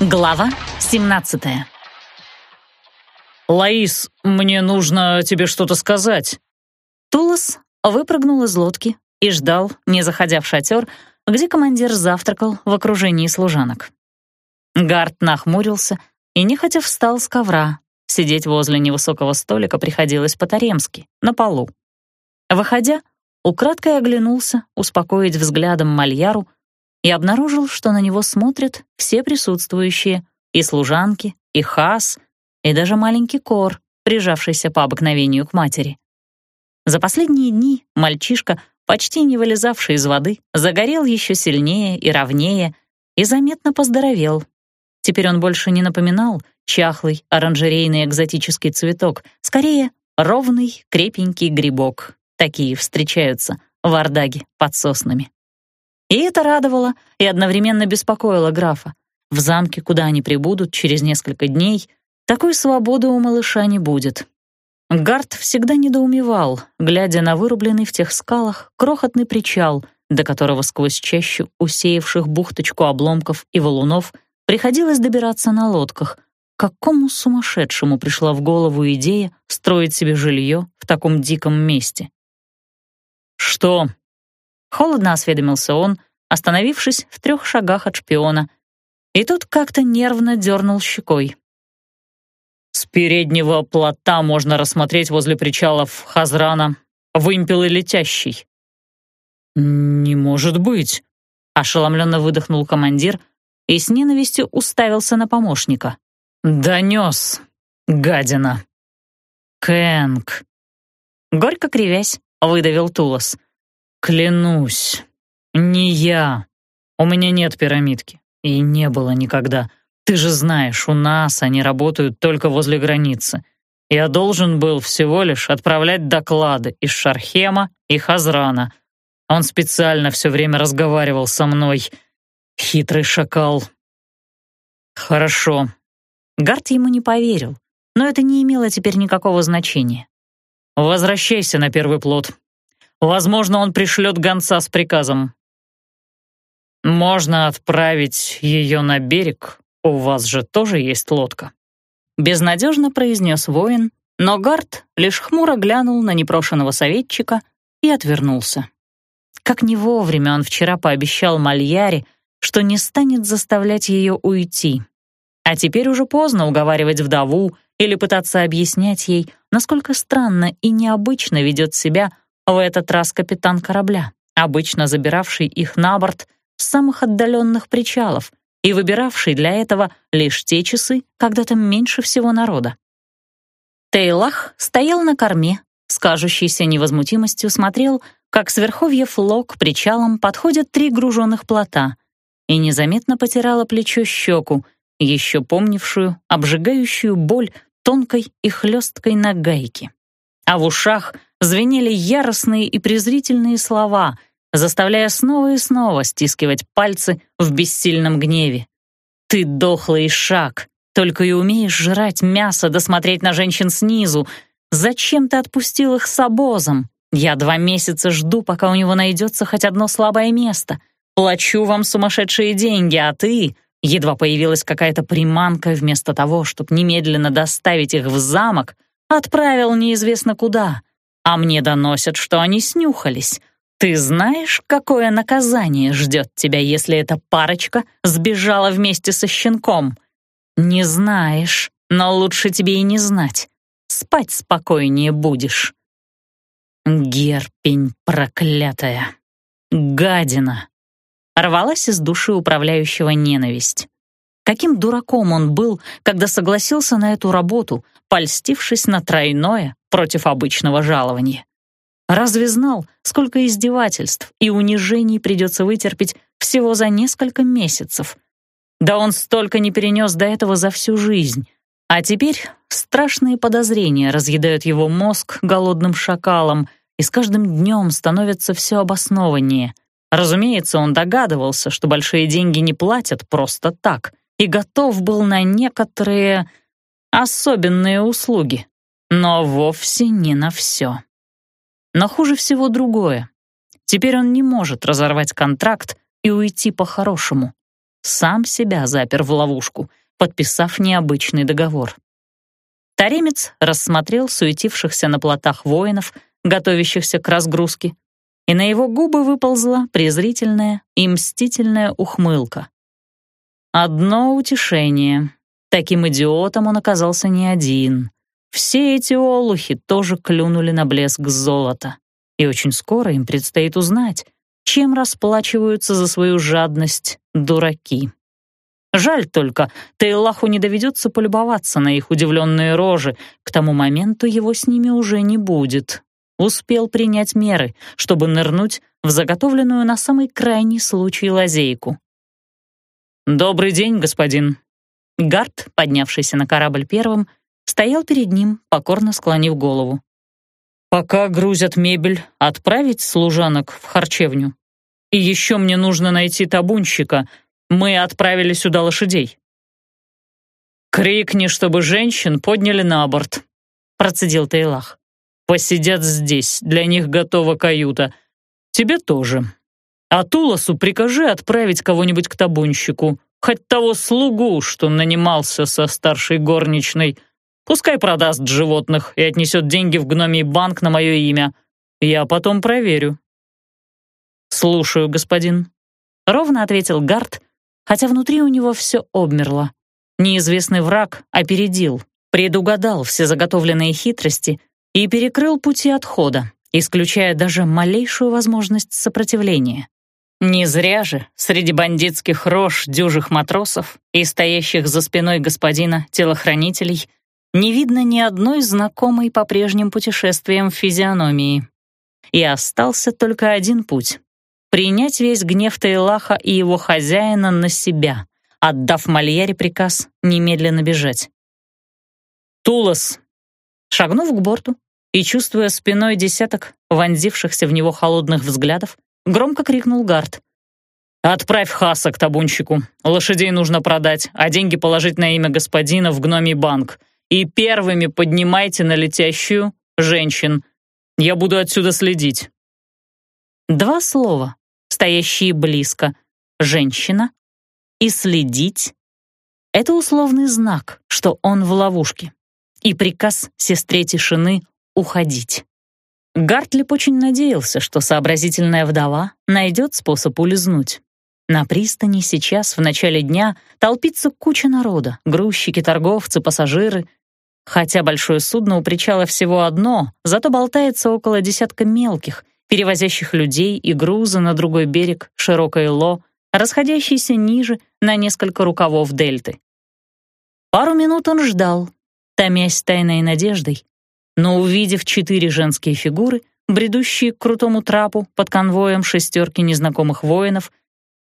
Глава 17 «Лаис, мне нужно тебе что-то сказать». Тулос выпрыгнул из лодки и ждал, не заходя в шатер, где командир завтракал в окружении служанок. Гард нахмурился и нехотя встал с ковра. Сидеть возле невысокого столика приходилось по-таремски, на полу. Выходя, украдкой оглянулся, успокоить взглядом Мальяру, и обнаружил, что на него смотрят все присутствующие, и служанки, и Хас, и даже маленький Кор, прижавшийся по обыкновению к матери. За последние дни мальчишка, почти не вылезавший из воды, загорел еще сильнее и ровнее и заметно поздоровел. Теперь он больше не напоминал чахлый оранжерейный экзотический цветок, скорее ровный крепенький грибок. Такие встречаются в Ардаге под соснами. И это радовало и одновременно беспокоило графа. В замке, куда они прибудут через несколько дней, такой свободы у малыша не будет. Гард всегда недоумевал, глядя на вырубленный в тех скалах крохотный причал, до которого сквозь чащу усеявших бухточку обломков и валунов приходилось добираться на лодках. Какому сумасшедшему пришла в голову идея строить себе жилье в таком диком месте? «Что?» Холодно осведомился он, остановившись в трех шагах от шпиона. И тут как-то нервно дернул щекой. С переднего плота можно рассмотреть возле причалов Хазрана вымпелы летящий. «Не может быть!» — ошеломленно выдохнул командир и с ненавистью уставился на помощника. «Донес, гадина!» «Кэнг!» Горько кривясь, выдавил Тулос. «Клянусь, не я. У меня нет пирамидки. И не было никогда. Ты же знаешь, у нас они работают только возле границы. Я должен был всего лишь отправлять доклады из Шархема и Хазрана. Он специально все время разговаривал со мной. Хитрый шакал. Хорошо. Гарт ему не поверил, но это не имело теперь никакого значения. Возвращайся на первый плод. Возможно, он пришлет гонца с приказом. Можно отправить ее на берег, у вас же тоже есть лодка. Безнадежно произнес воин, но Гард лишь хмуро глянул на непрошенного советчика и отвернулся. Как не вовремя он вчера пообещал Мальяре, что не станет заставлять ее уйти. А теперь уже поздно уговаривать вдову или пытаться объяснять ей, насколько странно и необычно ведет себя в этот раз капитан корабля, обычно забиравший их на борт с самых отдаленных причалов и выбиравший для этого лишь те часы, когда там меньше всего народа. Тейлах стоял на корме, с кажущейся невозмутимостью смотрел, как с верховья флок к причалам подходят три груженных плота, и незаметно потирала плечо щеку, еще помнившую обжигающую боль тонкой и хлесткой на гайке. А в ушах — звенели яростные и презрительные слова, заставляя снова и снова стискивать пальцы в бессильном гневе. «Ты дохлый шаг, только и умеешь жрать мясо да смотреть на женщин снизу. Зачем ты отпустил их с обозом? Я два месяца жду, пока у него найдется хоть одно слабое место. Плачу вам сумасшедшие деньги, а ты...» Едва появилась какая-то приманка, вместо того, чтобы немедленно доставить их в замок, отправил неизвестно куда. А мне доносят, что они снюхались. Ты знаешь, какое наказание ждет тебя, если эта парочка сбежала вместе со щенком? Не знаешь, но лучше тебе и не знать. Спать спокойнее будешь. Герпень проклятая. Гадина. Рвалась из души управляющего ненависть. Каким дураком он был, когда согласился на эту работу, польстившись на тройное против обычного жалования. Разве знал, сколько издевательств и унижений придется вытерпеть всего за несколько месяцев? Да он столько не перенес до этого за всю жизнь. А теперь страшные подозрения разъедают его мозг голодным шакалом и с каждым днем становятся все обоснованнее. Разумеется, он догадывался, что большие деньги не платят просто так — и готов был на некоторые особенные услуги, но вовсе не на все. Но хуже всего другое. Теперь он не может разорвать контракт и уйти по-хорошему. сам себя запер в ловушку, подписав необычный договор. Таремец рассмотрел суетившихся на плотах воинов, готовящихся к разгрузке, и на его губы выползла презрительная и мстительная ухмылка. Одно утешение. Таким идиотом он оказался не один. Все эти олухи тоже клюнули на блеск золота. И очень скоро им предстоит узнать, чем расплачиваются за свою жадность дураки. Жаль только, Тейлаху не доведется полюбоваться на их удивленные рожи, к тому моменту его с ними уже не будет. Успел принять меры, чтобы нырнуть в заготовленную на самый крайний случай лазейку. «Добрый день, господин». Гард, поднявшийся на корабль первым, стоял перед ним, покорно склонив голову. «Пока грузят мебель, отправить служанок в харчевню. И еще мне нужно найти табунщика. Мы отправили сюда лошадей». «Крикни, чтобы женщин подняли на борт», — процедил Тейлах. «Посидят здесь, для них готова каюта. Тебе тоже. А Туласу прикажи отправить кого-нибудь к табунщику, хоть того слугу, что нанимался со старшей горничной. Пускай продаст животных и отнесет деньги в гномий банк на мое имя. Я потом проверю». «Слушаю, господин», — ровно ответил Гард, хотя внутри у него все обмерло. Неизвестный враг опередил, предугадал все заготовленные хитрости и перекрыл пути отхода, исключая даже малейшую возможность сопротивления. Не зря же среди бандитских рож дюжих матросов и стоящих за спиной господина телохранителей не видно ни одной знакомой по прежним путешествиям физиономии. И остался только один путь — принять весь гнев Тейлаха и его хозяина на себя, отдав Мальяре приказ немедленно бежать. «Тулас!» Шагнув к борту и чувствуя спиной десяток вонзившихся в него холодных взглядов, громко крикнул Гард. «Отправь Хаса к табунщику. Лошадей нужно продать, а деньги положить на имя господина в гномий банк. И первыми поднимайте на летящую женщин. Я буду отсюда следить». Два слова, стоящие близко. «Женщина» и «следить» — это условный знак, что он в ловушке. И приказ сестре тишины — уходить. Гартлип очень надеялся, что сообразительная вдова найдет способ улизнуть. На пристани сейчас, в начале дня, толпится куча народа, грузчики, торговцы, пассажиры. Хотя большое судно у причала всего одно, зато болтается около десятка мелких, перевозящих людей и грузы на другой берег широкой Ло, расходящейся ниже на несколько рукавов дельты. Пару минут он ждал, томясь тайной надеждой, но увидев четыре женские фигуры, бредущие к крутому трапу под конвоем шестерки незнакомых воинов,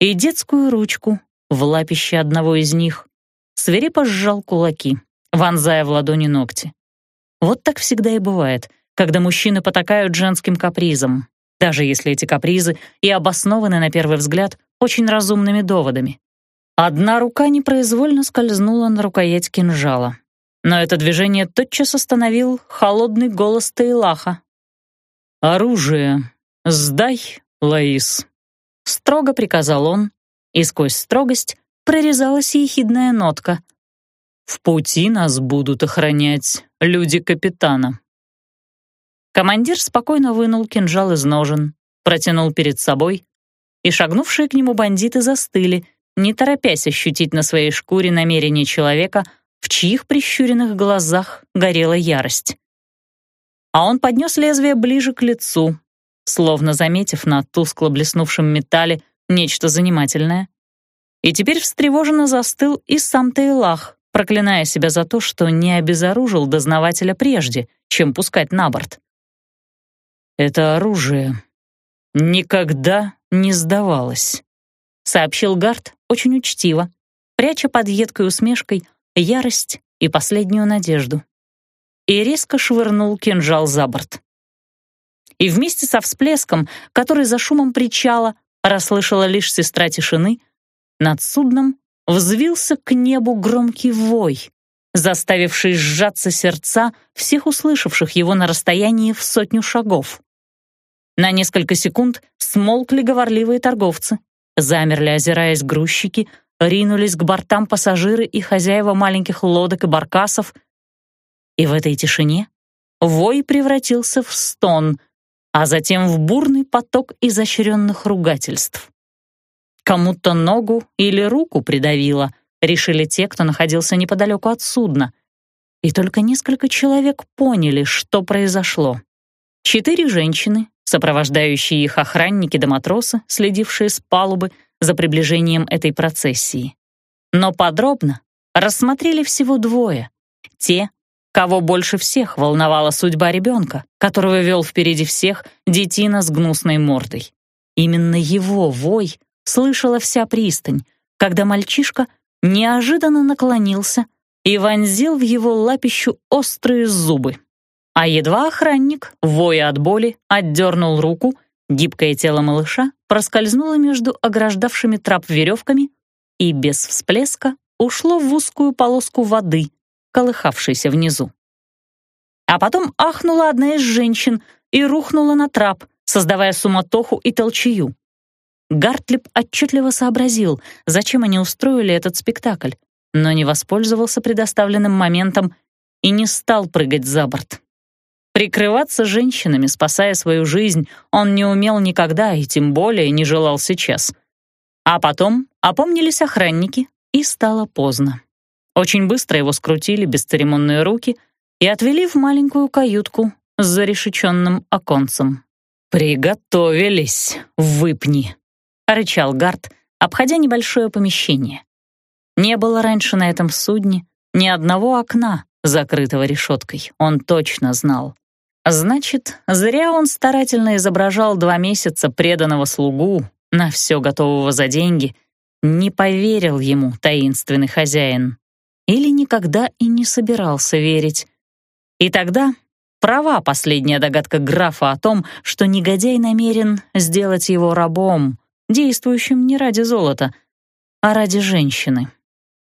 и детскую ручку в лапище одного из них, свирепо сжал кулаки, вонзая в ладони ногти. Вот так всегда и бывает, когда мужчины потакают женским капризом, даже если эти капризы и обоснованы на первый взгляд очень разумными доводами. Одна рука непроизвольно скользнула на рукоять кинжала но это движение тотчас остановил холодный голос Тейлаха. «Оружие сдай, Лаис», — строго приказал он, и сквозь строгость прорезалась ехидная нотка. «В пути нас будут охранять люди капитана». Командир спокойно вынул кинжал из ножен, протянул перед собой, и шагнувшие к нему бандиты застыли, не торопясь ощутить на своей шкуре намерение человека — в чьих прищуренных глазах горела ярость. А он поднес лезвие ближе к лицу, словно заметив на тускло блеснувшем металле нечто занимательное. И теперь встревоженно застыл и сам Тейлах, проклиная себя за то, что не обезоружил дознавателя прежде, чем пускать на борт. «Это оружие никогда не сдавалось», — сообщил Гард очень учтиво, пряча под едкой усмешкой ярость и последнюю надежду. И резко швырнул кинжал за борт. И вместе со всплеском, который за шумом причала расслышала лишь сестра тишины, над судном взвился к небу громкий вой, заставивший сжаться сердца всех услышавших его на расстоянии в сотню шагов. На несколько секунд смолкли говорливые торговцы, замерли, озираясь грузчики, ринулись к бортам пассажиры и хозяева маленьких лодок и баркасов. И в этой тишине вой превратился в стон, а затем в бурный поток изощренных ругательств. Кому-то ногу или руку придавило, решили те, кто находился неподалеку от судна. И только несколько человек поняли, что произошло. Четыре женщины, сопровождающие их охранники да матросы, следившие с палубы за приближением этой процессии. Но подробно рассмотрели всего двое. Те, кого больше всех волновала судьба ребенка, которого вел впереди всех детина с гнусной мордой. Именно его вой слышала вся пристань, когда мальчишка неожиданно наклонился и вонзил в его лапищу острые зубы. А едва охранник, воя от боли, отдернул руку, гибкое тело малыша проскользнуло между ограждавшими трап веревками и без всплеска ушло в узкую полоску воды, колыхавшейся внизу. А потом ахнула одна из женщин и рухнула на трап, создавая суматоху и толчею. Гартлип отчетливо сообразил, зачем они устроили этот спектакль, но не воспользовался предоставленным моментом и не стал прыгать за борт. Прикрываться женщинами, спасая свою жизнь, он не умел никогда и тем более не желал сейчас. А потом опомнились охранники, и стало поздно. Очень быстро его скрутили бесцеремонные руки и отвели в маленькую каютку с зарешеченным оконцем. «Приготовились, выпни!» — рычал Гард, обходя небольшое помещение. Не было раньше на этом судне ни одного окна, закрытого решеткой, он точно знал. Значит, зря он старательно изображал два месяца преданного слугу, на все готового за деньги, не поверил ему таинственный хозяин. Или никогда и не собирался верить. И тогда права последняя догадка графа о том, что негодяй намерен сделать его рабом, действующим не ради золота, а ради женщины.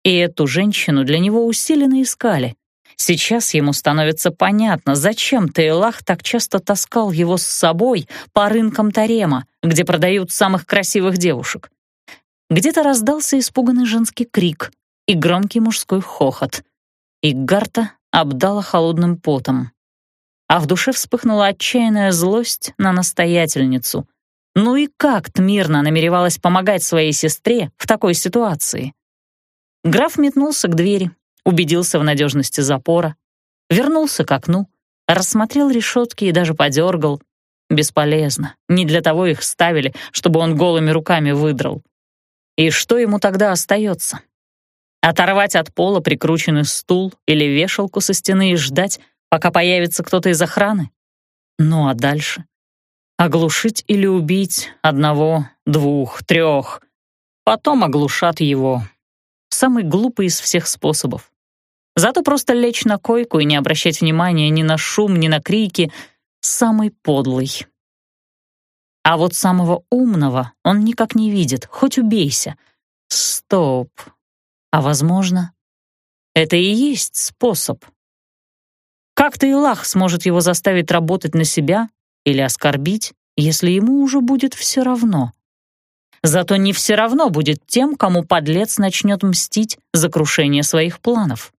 И эту женщину для него усиленно искали. Сейчас ему становится понятно, зачем Тейлах так часто таскал его с собой по рынкам Тарема, где продают самых красивых девушек. Где-то раздался испуганный женский крик и громкий мужской хохот. И Гарта обдала холодным потом. А в душе вспыхнула отчаянная злость на настоятельницу, ну и как Тмирна намеревалась помогать своей сестре в такой ситуации? Граф метнулся к двери, убедился в надежности запора, вернулся к окну, рассмотрел решетки и даже подергал. Бесполезно, не для того их ставили, чтобы он голыми руками выдрал. И что ему тогда остается? Оторвать от пола прикрученный стул или вешалку со стены и ждать, пока появится кто-то из охраны? Ну а дальше? Оглушить или убить одного, двух, трех. Потом оглушат его. Самый глупый из всех способов. Зато просто лечь на койку и не обращать внимания ни на шум, ни на крики — самый подлый. А вот самого умного он никак не видит, хоть убейся. Стоп. А возможно, это и есть способ. Как-то Илах сможет его заставить работать на себя или оскорбить, если ему уже будет все равно. Зато не все равно будет тем, кому подлец начнет мстить за крушение своих планов.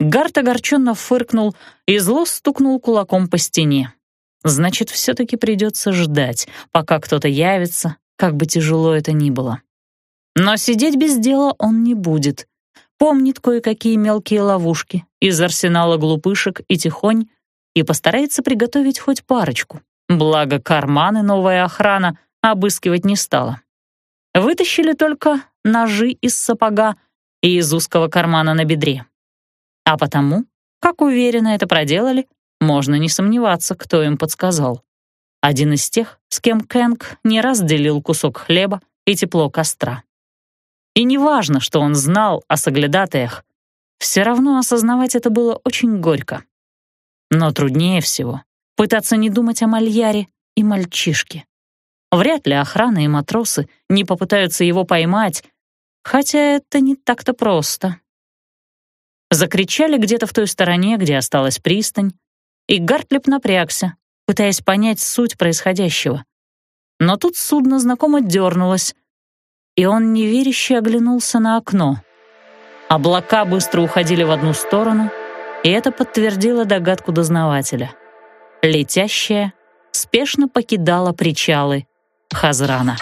Гарт огорченно фыркнул и зло стукнул кулаком по стене. Значит, все-таки придется ждать, пока кто-то явится, как бы тяжело это ни было. Но сидеть без дела он не будет. Помнит кое-какие мелкие ловушки из арсенала глупышек и тихонь и постарается приготовить хоть парочку. Благо, карманы новая охрана обыскивать не стала. Вытащили только ножи из сапога и из узкого кармана на бедре. А потому, как уверенно это проделали, можно не сомневаться, кто им подсказал. Один из тех, с кем Кэнг не раз делил кусок хлеба и тепло костра. И неважно, что он знал о соглядатаях, все равно осознавать это было очень горько. Но труднее всего пытаться не думать о Мальяре и мальчишке. Вряд ли охрана и матросы не попытаются его поймать, хотя это не так-то просто. Закричали где-то в той стороне, где осталась пристань, и Гартлип напрягся, пытаясь понять суть происходящего. Но тут судно знакомо дернулось, и он неверяще оглянулся на окно. Облака быстро уходили в одну сторону, и это подтвердило догадку дознавателя. Летящая спешно покидала причалы Хазрана.